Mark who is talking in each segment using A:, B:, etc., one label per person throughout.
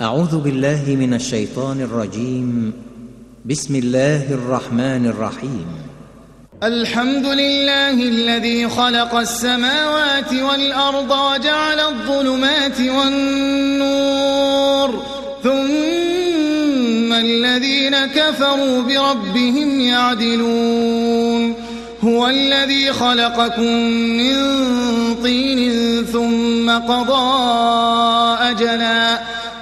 A: أعوذ بالله من الشيطان الرجيم. بسم الله الرحمن الرحيم.
B: الحمد لله الذي خلق السماوات والأرض وجعل الظلمات والنور ثم الذين كفروا بربهم يعدلون. هو الذي خلقكم من طين ثم قضى أجلا.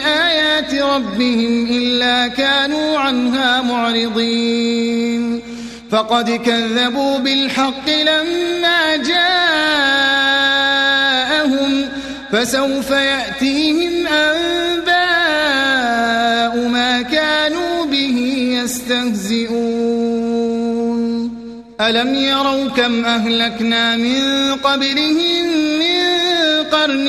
B: من آيات ربهم إلا كانوا عنها معرضين. فقد كذبوا بالحق لما جاءهم فسوف يأتيهم أنباء ما كانوا به يستهزئون. ألم يروا كم أهلكنا من قبلهم من قرن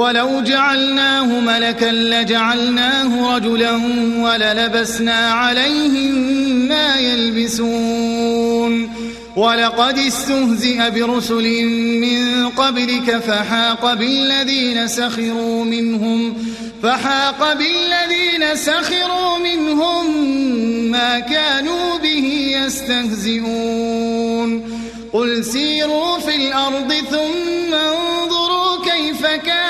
B: ولو جعلناه ملكا لجعلناه رجلا وللبسنا عليهم ما يلبسون. ولقد استهزئ برسل من قبلك فحاق بالذين سخروا منهم فحاق بالذين سخروا منهم ما كانوا به يستهزئون. قل سيروا في الأرض ثم انظروا كيف كان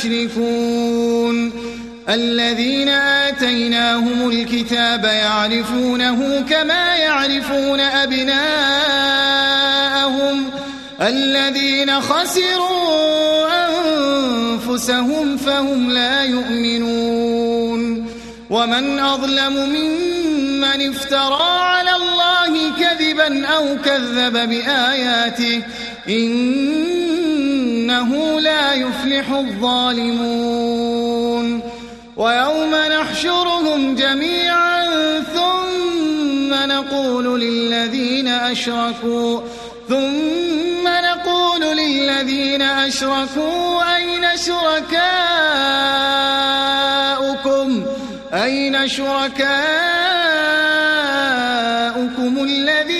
B: تشركون الذين آتيناهم الكتاب يعرفونه كما يعرفون أبناءهم. الذين خسروا أنفسهم فهم لا يؤمنون. ومن أظلم ممن افترى على الله كذبا أو كذب بآياته إنه لا يفلح الظالمون. ويوم نحشرهم جميعا ثم نقول للذين أشركوا ثم نقول للذين أشركوا أين شركاؤكم؟ أين شركاؤكم الذين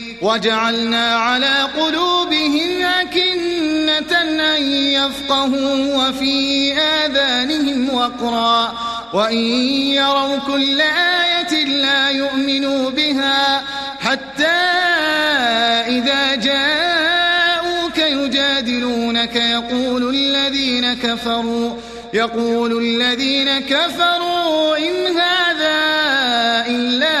B: وجعلنا على قلوبهم أكنة أن يفقهوا وفي آذانهم وقرا. وإن يروا كل آية لا يؤمنوا بها حتى إذا جاءوك يجادلونك. يقول الذين كفروا يقول الذين كفروا إن هذا إلا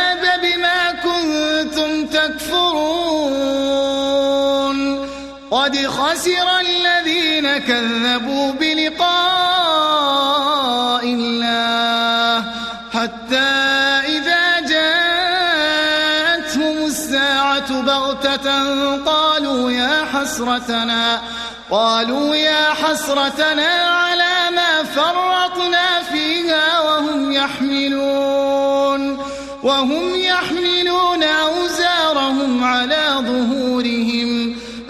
B: خسر الذين كذبوا بلقاء الله حتى إذا جاءتهم الساعة بغتة قالوا يا حسرتنا قالوا يا حسرتنا على ما فرطنا فيها وهم يحملون وهم يحملون أوزارهم على ظهورهم.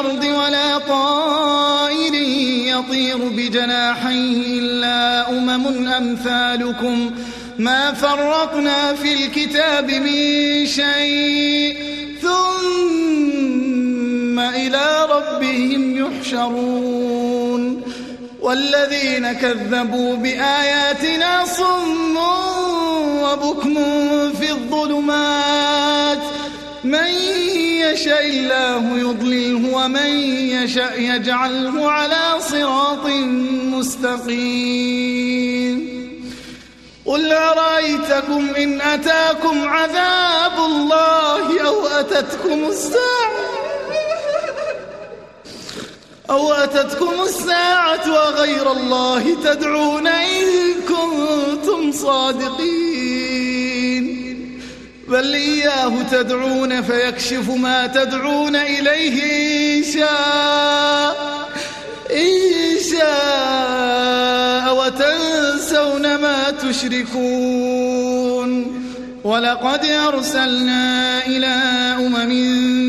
B: الأرض ولا طائر يطير بجناحيه إلا أمم أمثالكم. ما فرقنا في الكتاب من شيء. ثم إلى ربهم يحشرون. والذين كذبوا بآياتنا صم وبكم في الظلمات. من يشاء الله يضلله ومن يشاء يجعله على صراط مستقيم. قل أرأيتكم إن أتاكم عذاب الله أو أتتكم الساعة أو أتتكم الساعة وغير الله تدعون إن كنتم صادقين. بل إياه تدعون فيكشف ما تدعون إليه إن شاء إن شاء وتنسون ما تشركون. ولقد أرسلنا إلى أمم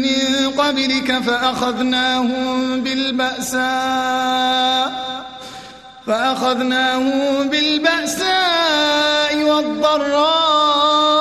B: من قبلك فأخذناهم بالبأساء فأخذناهم بالبأساء والضراء.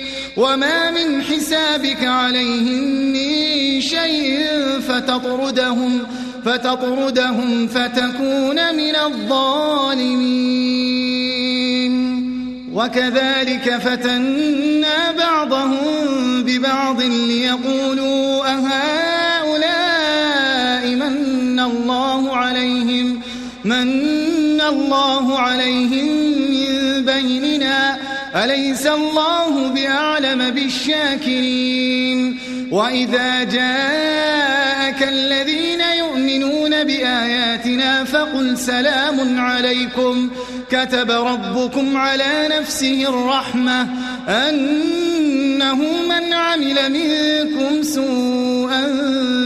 B: وما من حسابك عليهم من شيء فتطردهم فتطردهم فتكون من الظالمين وكذلك فتنا بعضهم ببعض ليقولوا أهؤلاء من الله عليهم من الله عليهم من بيننا أليس الله بأعلم بالشاكرين؟ وإذا جاءك الذين يؤمنون بآياتنا فقل سلام عليكم. كتب ربكم على نفسه الرحمة أنه من عمل منكم سوءا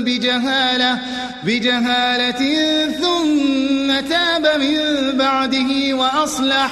B: بجهالة بجهالة ثم تاب من بعده وأصلح.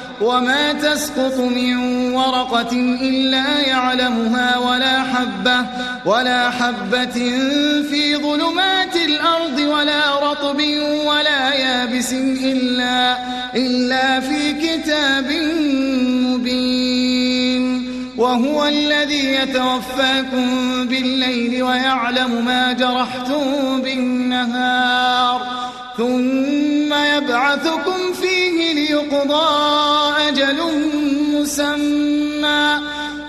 B: وما تسقط من ورقة إلا يعلمها ولا حبة ولا حبة في ظلمات الأرض ولا رطب ولا يابس إلا إلا في كتاب مبين. وهو الذي يتوفاكم بالليل ويعلم ما جرحتم بالنهار. ثم يبعثكم فيه ليقضى أجل مسمى.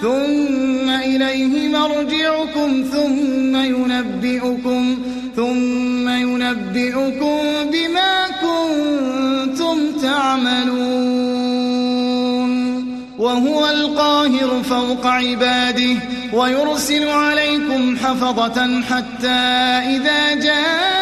B: ثم إليه مرجعكم ثم ينبئكم ثم ينبئكم بما كنتم تعملون. وهو القاهر فوق عباده ويرسل عليكم حفظة حتى إذا جاء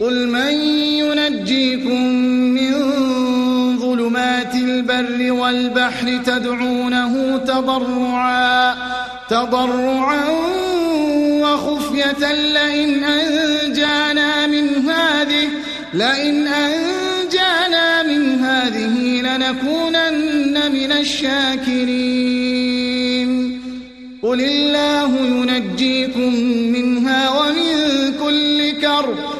B: قل من ينجيكم من ظلمات البر والبحر تدعونه تضرعا تضرعا وخفية لئن أنجانا من هذه لئن أنجانا من هذه لنكونن من الشاكرين. قل الله ينجيكم منها ومن كل كرب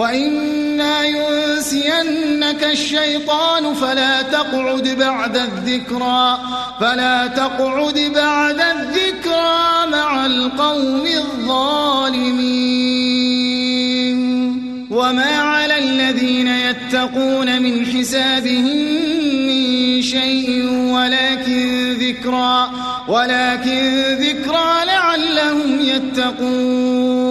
B: وإما ينسينك الشيطان فلا تقعد بعد الذكرى فلا تقعد بعد الذكرى مع القوم الظالمين. وما على الذين يتقون من حسابهم من شيء ولكن ذكرى ولكن ذكرى لعلهم يتقون.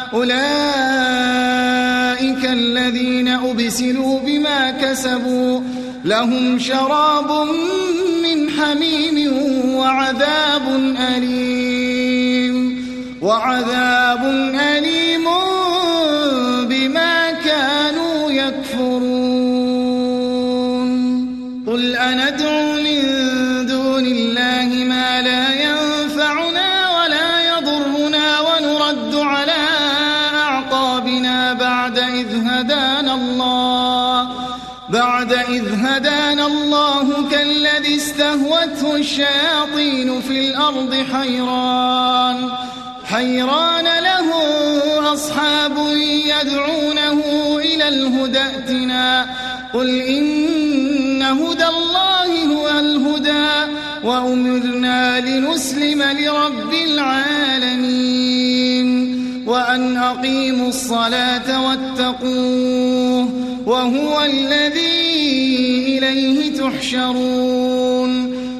B: أولئك الذين أبسلوا بما كسبوا لهم شراب من حميم وعذاب أليم وعذاب أليم الشياطين في الأرض حيران. حيران له أصحاب يدعونه إلى الهدى ائتنا. قل إن هدى الله هو الهدى وأمرنا لنسلم لرب العالمين. وأن أقيموا الصلاة واتقوه وهو الذي إليه تحشرون.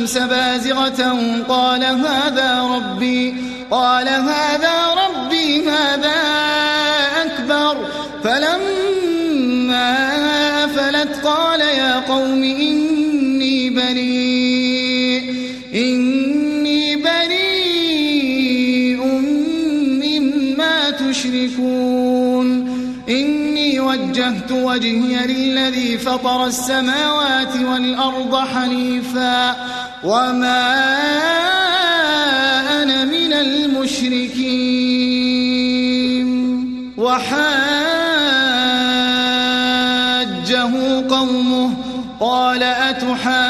B: الشمس بازغة قال هذا ربي قال هذا ربي هذا أكبر. فلما أفلت قال يا قوم إني بريء إني بريء مما تشركون. إني وجهت وجهي للذي فطر السماوات والأرض حنيفا. وما أنا من المشركين وحاجه قومه قال أتحاجوني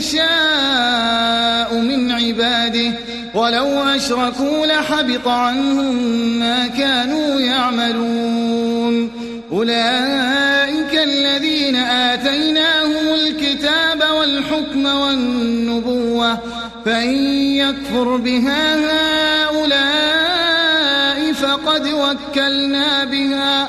B: يشاء من عباده ولو أشركوا لحبط عنهم ما كانوا يعملون. أولئك الذين آتيناهم الكتاب والحكم والنبوة فإن يكفر بها هؤلاء فقد وكلنا بها.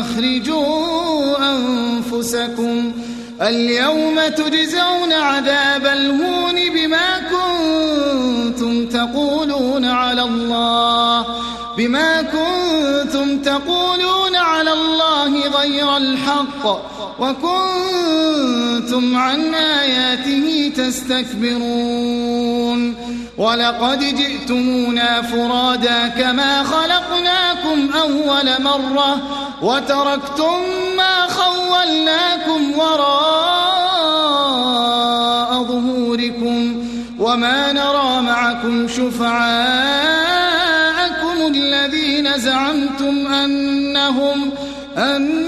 B: أخرجوا أنفسكم اليوم تجزون عذاب الهون بما كنتم تقولون على الله بما كنتم تقولون على الله غير الحق وكنتم عن آياته تستكبرون ولقد جئتمونا فرادا كما خلقناكم أول مرة وتركتم ما خولناكم وراء ظهوركم وما نرى معكم شفعاءكم الذين زعمتم أنهم أنهم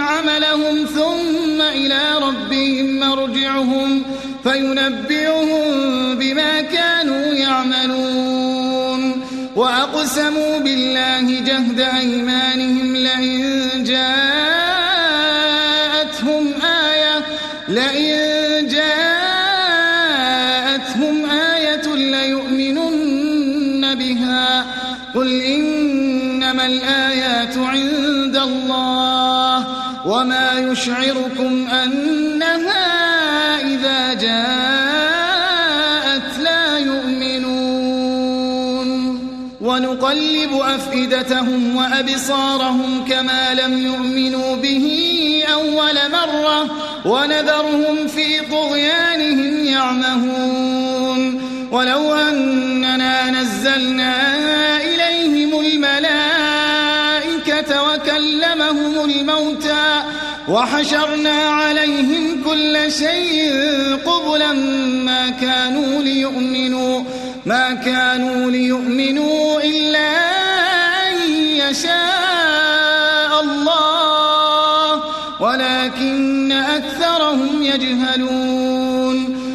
B: عملهم ثم إلى ربهم مرجعهم فينبئهم بما كانوا يعملون. وأقسموا بالله جهد أيمانهم لئن جاءتهم وما يشعركم أنها إذا جاءت لا يؤمنون. ونقلب أفئدتهم وأبصارهم كما لم يؤمنوا به أول مرة ونذرهم في طغيانهم يعمهون. ولو أننا نزلنا إليهم الملائكة وكلمهم الموتى وحشرنا عليهم كل شيء قبلا ما كانوا ليؤمنوا ما كانوا ليؤمنوا إلا أن يشاء الله ولكن أكثرهم يجهلون.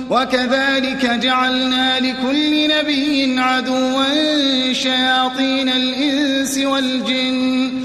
B: وكذلك جعلنا لكل نبي عدوا شياطين الإنس والجن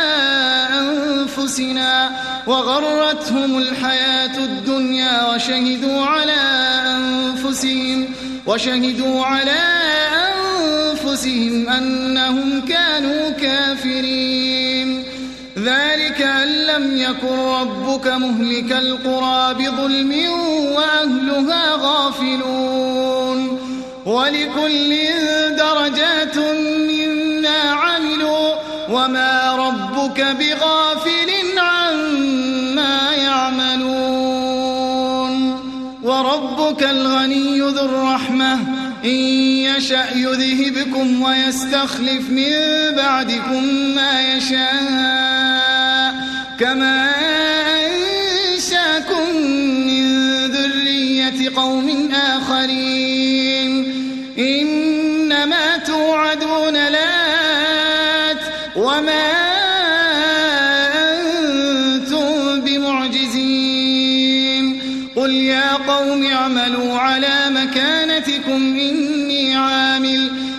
B: أنفسنا وغرتهم الحياة الدنيا وشهدوا على أنفسهم وشهدوا على أنفسهم أنهم كانوا كافرين. ذلك أن لم يكن ربك مهلك القرى بظلم وأهلها غافلون. ولكل درجات مما عملوا وما ربك بغافل وربك الغني ذو الرحمة. إن يشأ يذهبكم ويستخلف من بعدكم ما يشاء. كما أنشأكم من ذرية قوم آخرين. إنما توعدون لات. وما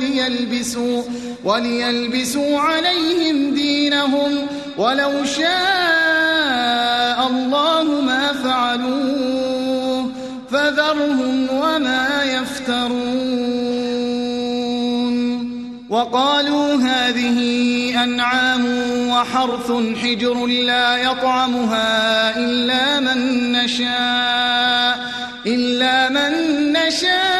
B: وليلبسوا وليلبسوا عليهم دينهم ولو شاء الله ما فعلوه فذرهم وما يفترون. وقالوا هذه أنعام وحرث حجر لا يطعمها إلا من نشاء إلا من نشاء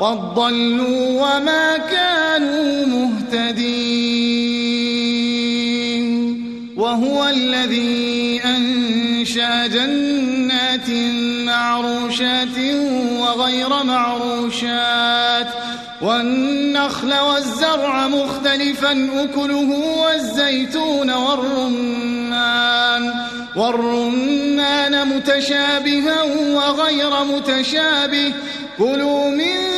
B: قد ضلوا وما كانوا مهتدين وهو الذي أنشأ جنات معروشات وغير معروشات والنخل والزرع مختلفا أكله والزيتون والرمان والرمان متشابها وغير متشابه كلوا من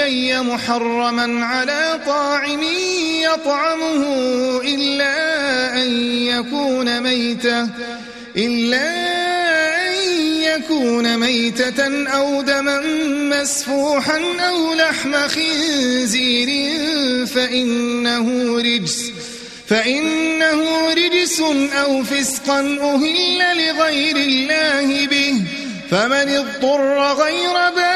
B: إلي محرما على طاعم يطعمه إلا أن يكون ميتة إلا أن يكون ميتة أو دما مسفوحا أو لحم خنزير فإنه رجس فإنه رجس أو فسقا أهل لغير الله به فمن اضطر غير باغ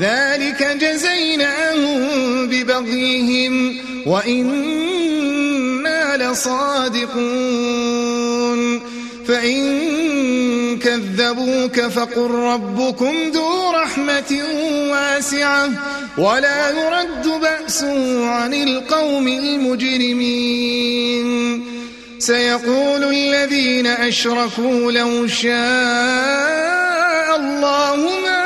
B: ذلك جزيناهم ببغيهم وإنا لصادقون. فإن كذبوك فقل ربكم ذو رحمة واسعة ولا يرد بأسه عن القوم المجرمين. سيقول الذين أشركوا لو شاء الله ما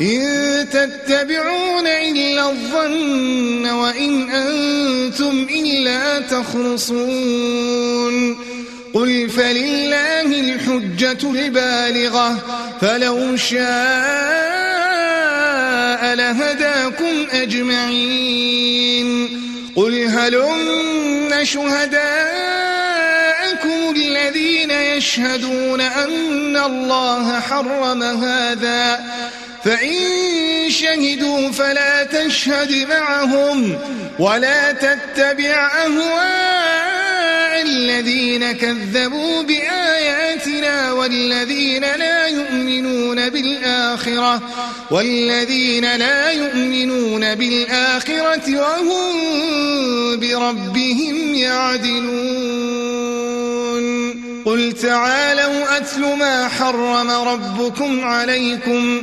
B: إن تتبعون إلا الظن وإن أنتم إلا تخرصون. قل فلله الحجة البالغة فلو شاء لهداكم أجمعين. قل هلم شهداءكم الذين يشهدون أن الله حرم هذا فإن شهدوا فلا تشهد معهم ولا تتبع أهواء الذين كذبوا بآياتنا والذين لا يؤمنون بالآخرة والذين لا يؤمنون بالآخرة وهم بربهم يعدلون. قل تعالوا أتل ما حرم ربكم عليكم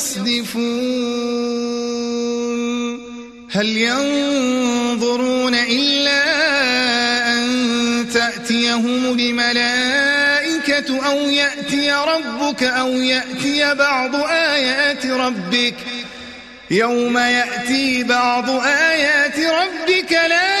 B: يصدفون. هل ينظرون إلا أن تأتيهم الملائكة أو يأتي ربك أو يأتي بعض آيات ربك؟ يوم يأتي بعض آيات ربك لا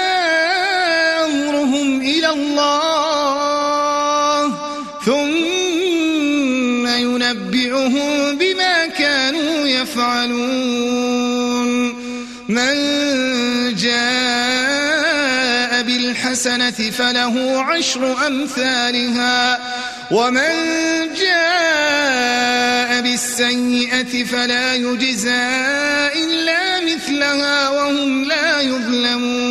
B: أمرهم إلى الله ثم ينبئهم بما كانوا يفعلون. من جاء بالحسنة فله عشر أمثالها ومن جاء بالسيئة فلا يجزى إلا مثلها وهم لا يظلمون.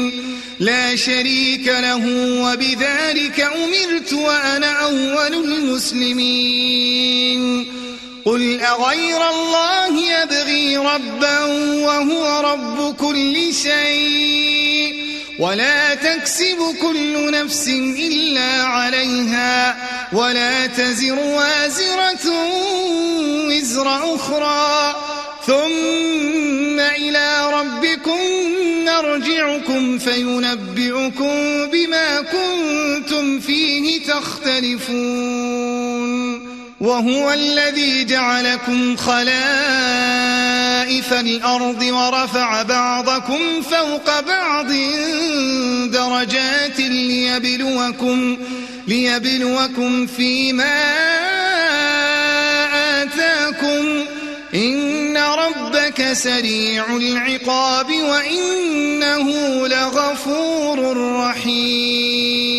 B: لا شريك له وبذلك أمرت وأنا أول المسلمين. قل أغير الله يبغي ربا وهو رب كل شيء. ولا تكسب كل نفس إلا عليها. ولا تزر وازرة وزر أخرى. ثم إلى ربكم نرجعكم فينبئكم بما كنتم فيه تختلفون. وهو الذي جعلكم خلائف الأرض ورفع بعضكم فوق بعض درجات ليبلوكم ليبلوكم فيما آتاكم. إن لسريع العقاب وإنه لغفور رحيم.